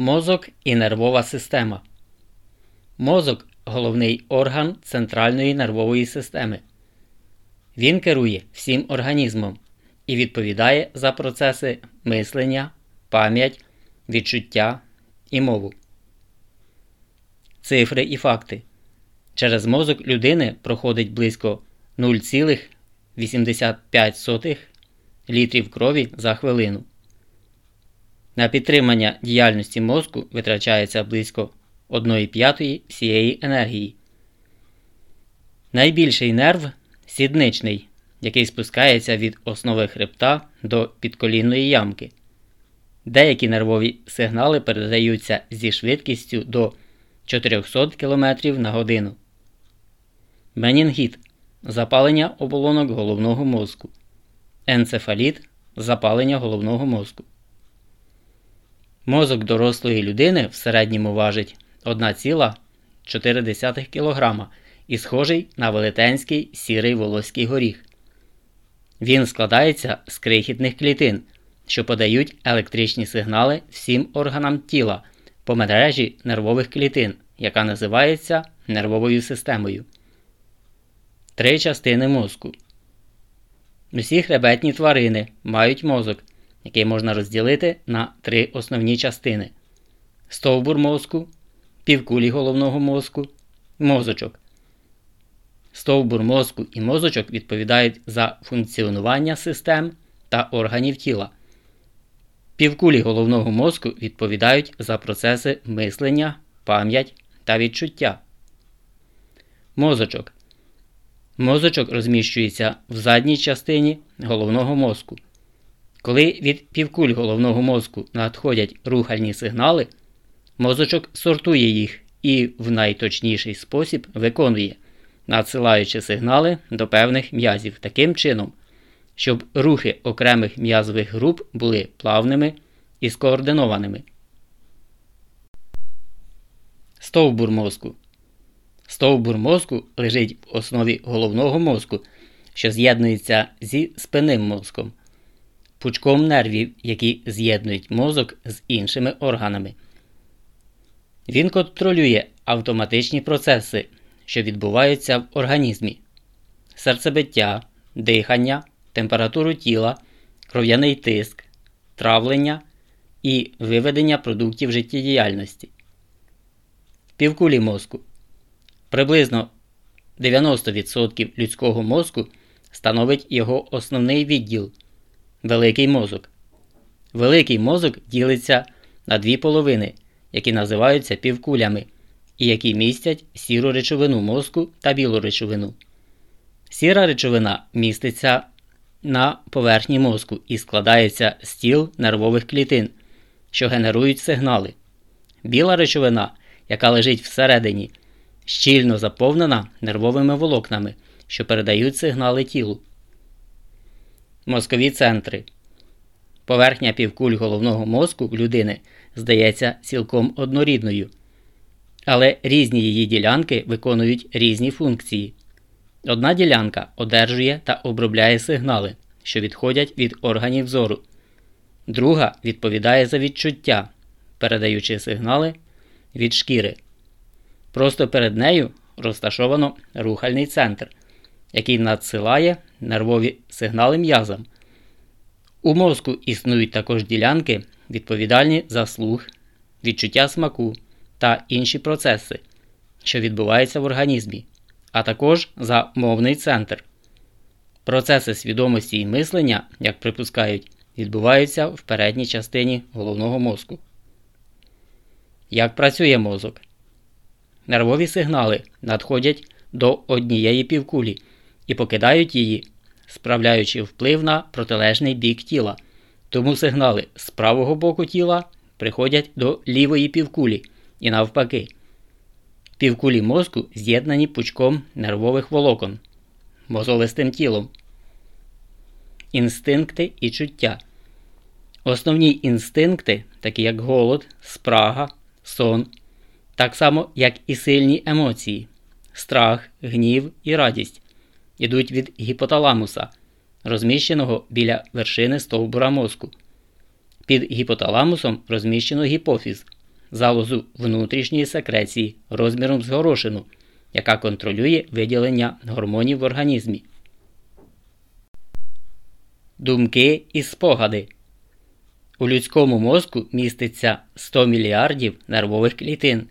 Мозок і нервова система. Мозок головний орган центральної нервової системи. Він керує всім організмом і відповідає за процеси мислення, пам'ять, відчуття і мову. Цифри і факти. Через мозок людини проходить близько 0,85 літрів крові за хвилину. На підтримання діяльності мозку витрачається близько 1 п'ятої всієї енергії. Найбільший нерв сідничний, який спускається від основи хребта до підколінної ямки. Деякі нервові сигнали передаються зі швидкістю до 400 км на годину. Менінгіт запалення оболонок головного мозку. Енцефаліт запалення головного мозку. Мозок дорослої людини в середньому важить 1,4 кг і схожий на велетенський сірий волоський горіх. Він складається з крихітних клітин, що подають електричні сигнали всім органам тіла по мережі нервових клітин, яка називається нервовою системою. Три частини мозку. Усі хребетні тварини мають мозок, який можна розділити на три основні частини: стовбур мозку, півкулі головного мозку, мозочок. Стовбур мозку і мозочок відповідають за функціонування систем та органів тіла. Півкулі головного мозку відповідають за процеси мислення, пам'ять та відчуття. Мозочок. Мозочок розміщується в задній частині головного мозку. Коли від півкуль головного мозку надходять рухальні сигнали, мозочок сортує їх і в найточніший спосіб виконує, надсилаючи сигнали до певних м'язів таким чином, щоб рухи окремих м'язових груп були плавними і скоординованими. Стовбур мозку. Стовбур мозку лежить в основі головного мозку, що з'єднується зі спинним мозком пучком нервів, які з'єднують мозок з іншими органами. Він контролює автоматичні процеси, що відбуваються в організмі: серцебиття, дихання, температуру тіла, кров'яний тиск, травлення і виведення продуктів життєдіяльності. Півкулі мозку. Приблизно 90% людського мозку становить його основний відділ Великий мозок. Великий мозок ділиться на дві половини, які називаються півкулями, і які містять сіру речовину мозку та білу речовину. Сіра речовина міститься на поверхні мозку і складається з тіл нервових клітин, що генерують сигнали. Біла речовина, яка лежить всередині, щільно заповнена нервовими волокнами, що передають сигнали тілу. Мозкові центри. Поверхня півкуль головного мозку людини здається цілком однорідною. Але різні її ділянки виконують різні функції. Одна ділянка одержує та обробляє сигнали, що відходять від органів зору. Друга відповідає за відчуття, передаючи сигнали від шкіри. Просто перед нею розташовано рухальний центр, який надсилає нервові сигнали м'язам. У мозку існують також ділянки, відповідальні за слух, відчуття смаку та інші процеси, що відбуваються в організмі, а також за мовний центр. Процеси свідомості і мислення, як припускають, відбуваються в передній частині головного мозку. Як працює мозок? Нервові сигнали надходять до однієї півкулі і покидають її, справляючи вплив на протилежний бік тіла. Тому сигнали з правого боку тіла приходять до лівої півкулі і навпаки. Півкулі мозку з'єднані пучком нервових волокон, мозолистим тілом. Інстинкти і чуття. Основні інстинкти, такі як голод, спрага, сон, так само як і сильні емоції, страх, гнів і радість, ідуть від гіпоталамуса, розміщеного біля вершини стовбура мозку. Під гіпоталамусом розміщено гіпофіз, залозу внутрішньої секреції розміром з горошину, яка контролює виділення гормонів в організмі. Думки і спогади. У людському мозку міститься 100 мільярдів нервових клітин,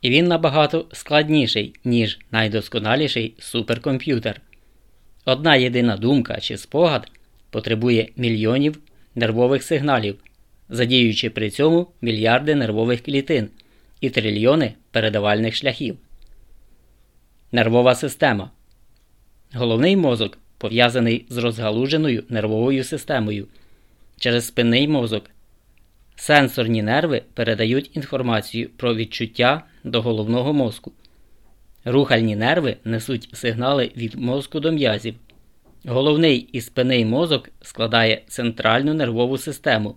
і він набагато складніший, ніж найдосконаліший суперкомп'ютер. Одна єдина думка чи спогад потребує мільйонів нервових сигналів, задіючи при цьому мільярди нервових клітин і трильйони передавальних шляхів. Нервова система. Головний мозок пов'язаний з розгалуженою нервовою системою через спинний мозок. Сенсорні нерви передають інформацію про відчуття до головного мозку. Рухальні нерви несуть сигнали від мозку до м'язів. Головний і спинний мозок складає центральну нервову систему.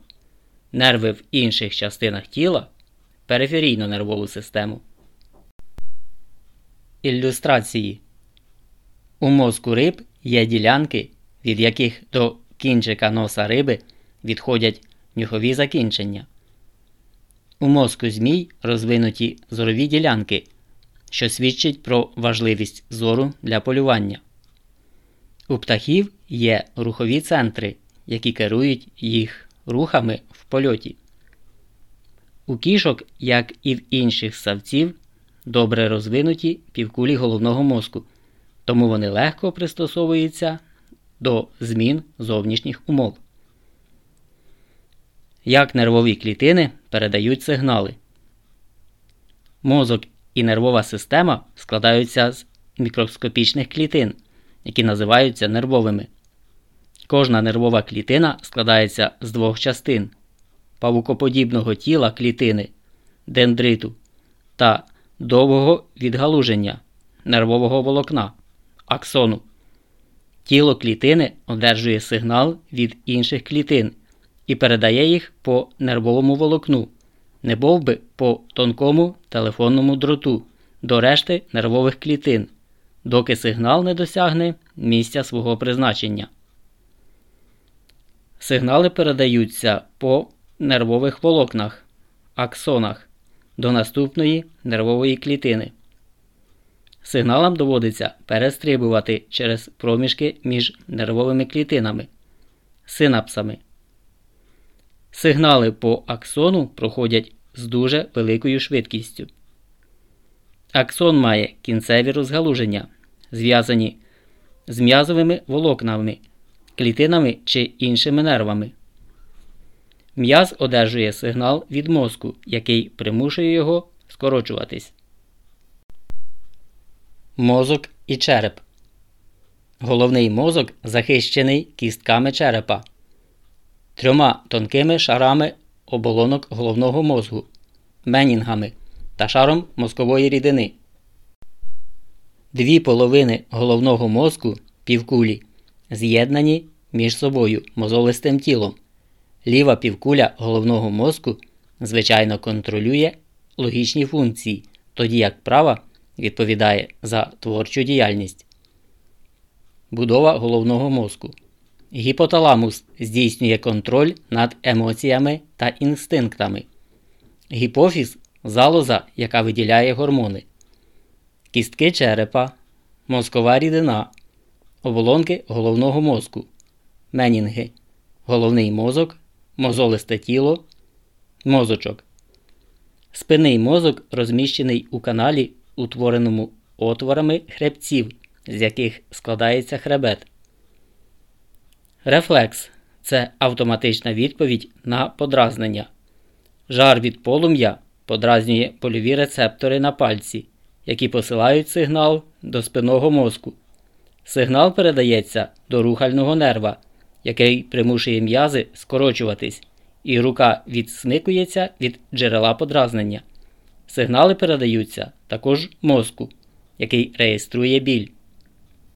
Нерви в інших частинах тіла периферійну нервову систему. Ілюстрації У мозку риб є ділянки, від яких до кінчика носа риби відходять нюхові закінчення. У мозку змій розвинуті зорові ділянки, що свідчить про важливість зору для полювання. У птахів є рухові центри, які керують їх рухами в польоті. У кішок, як і в інших савців, добре розвинуті півкулі головного мозку, тому вони легко пристосовуються до змін зовнішніх умов. Як нервові клітини передають сигнали. Мозок і нервова система складаються з мікроскопічних клітин, які називаються нервовими. Кожна нервова клітина складається з двох частин павукоподібного тіла клітини, дендриту та довгого відгалуження нервового волокна аксону. Тіло клітини одержує сигнал від інших клітин і передає їх по нервовому волокну, не би по тонкому телефонному дроту до решти нервових клітин, доки сигнал не досягне місця свого призначення. Сигнали передаються по нервових волокнах, аксонах до наступної нервової клітини. Сигналам доводиться перестрибувати через проміжки між нервовими клітинами, синапсами. Сигнали по аксону проходять з дуже великою швидкістю. Аксон має кінцеві розгалуження, зв'язані з м'язовими волокнами, клітинами чи іншими нервами. М'яз одержує сигнал від мозку, який примушує його скорочуватись. Мозок і череп. Головний мозок захищений кістками черепа, трьома тонкими шарами оболонок головного мозку, менінгами та шаром мозкової рідини. Дві половини головного мозку півкулі з'єднані між собою мозолистим тілом. Ліва півкуля головного мозку звичайно контролює логічні функції, тоді як права відповідає за творчу діяльність. Будова головного мозку. Гіпоталамус здійснює контроль над емоціями та інстинктами. Гіпофіз залоза, яка виділяє гормони, кістки черепа, мозкова рідина, оболонки головного мозку, менінги, головний мозок, мозолисте тіло, мозочок. Спинний мозок розміщений у каналі утвореному отворами хребців, з яких складається хребет. Рефлекс це автоматична відповідь на подразнення. Жар від полум'я подразнює польові рецептори на пальці, які посилають сигнал до спинного мозку. Сигнал передається до рухального нерва, який примушує м'язи скорочуватись, і рука відсмикується від джерела подразнення. Сигнали передаються також мозку, який реєструє біль.